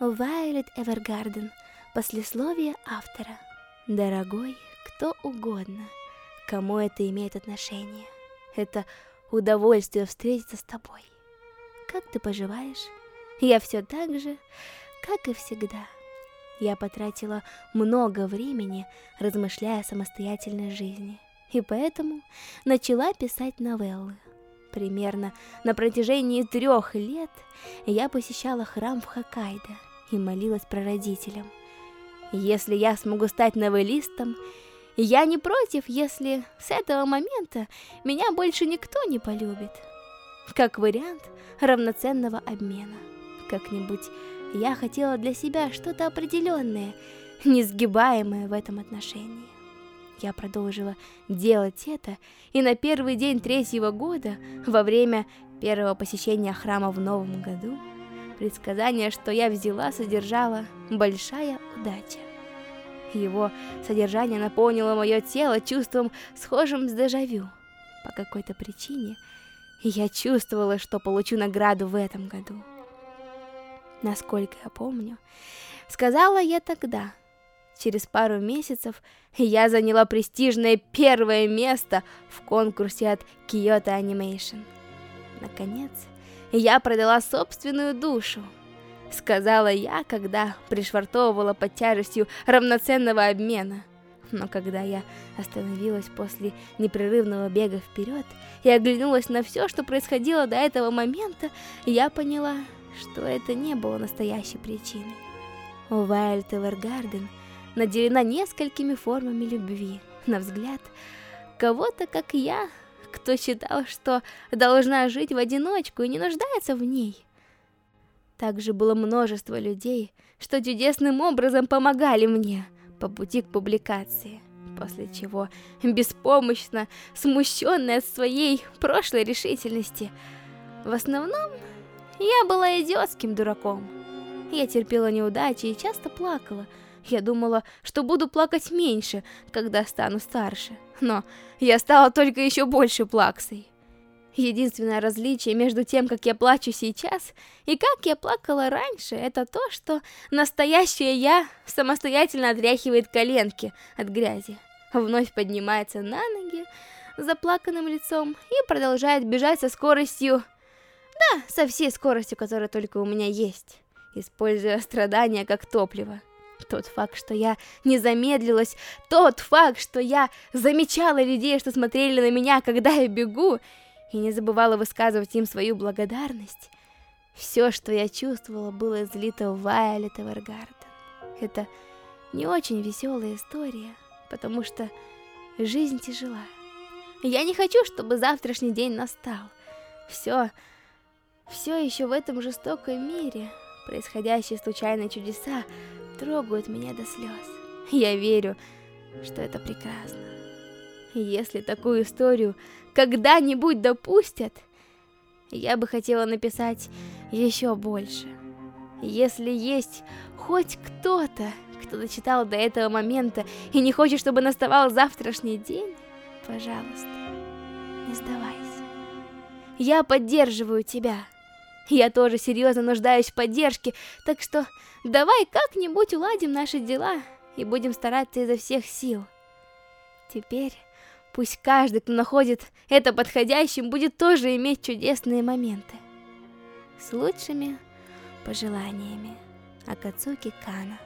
Вайлет Эвергарден. Послесловие автора. Дорогой кто угодно, кому это имеет отношение. Это удовольствие встретиться с тобой. Как ты поживаешь? Я все так же, как и всегда. Я потратила много времени, размышляя о самостоятельной жизни, и поэтому начала писать новеллы. Примерно на протяжении трех лет я посещала храм в Хоккайдо и молилась прародителям. Если я смогу стать новеллистом, я не против, если с этого момента меня больше никто не полюбит. Как вариант равноценного обмена. Как-нибудь я хотела для себя что-то определенное, несгибаемое в этом отношении. Я продолжила делать это, и на первый день третьего года, во время первого посещения храма в новом году, предсказание, что я взяла, содержало «большая удача». Его содержание наполнило мое тело чувством, схожим с дежавю. По какой-то причине я чувствовала, что получу награду в этом году. Насколько я помню, сказала я тогда. Через пару месяцев я заняла престижное первое место в конкурсе от Kyoto Animation. Наконец, я продала собственную душу сказала я, когда пришвартовывала под тяжестью равноценного обмена. Но когда я остановилась после непрерывного бега вперед и оглянулась на все, что происходило до этого момента, я поняла, что это не было настоящей причиной. Вайлд Эвергарден наделена несколькими формами любви, на взгляд кого-то, как я, кто считал, что должна жить в одиночку и не нуждается в ней. Также было множество людей, что чудесным образом помогали мне по пути к публикации, после чего, беспомощно, смущенная своей прошлой решительности, в основном я была идиотским дураком. Я терпела неудачи и часто плакала. Я думала, что буду плакать меньше, когда стану старше, но я стала только еще больше плаксой. Единственное различие между тем, как я плачу сейчас, и как я плакала раньше, это то, что настоящая я самостоятельно отряхивает коленки от грязи, вновь поднимается на ноги с заплаканным лицом и продолжает бежать со скоростью... Да, со всей скоростью, которая только у меня есть, используя страдания как топливо. Тот факт, что я не замедлилась, тот факт, что я замечала людей, что смотрели на меня, когда я бегу, и не забывала высказывать им свою благодарность, все, что я чувствовала, было излито в Вайолет Эвергарден. Это не очень веселая история, потому что жизнь тяжела. Я не хочу, чтобы завтрашний день настал. Все, все еще в этом жестоком мире происходящие случайные чудеса трогают меня до слез. Я верю, что это прекрасно. Если такую историю когда-нибудь допустят, я бы хотела написать еще больше. Если есть хоть кто-то, кто дочитал до этого момента и не хочет, чтобы наставал завтрашний день, пожалуйста, не сдавайся. Я поддерживаю тебя. Я тоже серьезно нуждаюсь в поддержке, так что давай как-нибудь уладим наши дела и будем стараться изо всех сил. Теперь Пусть каждый, кто находит это подходящим, будет тоже иметь чудесные моменты. С лучшими пожеланиями. Акацуки Кана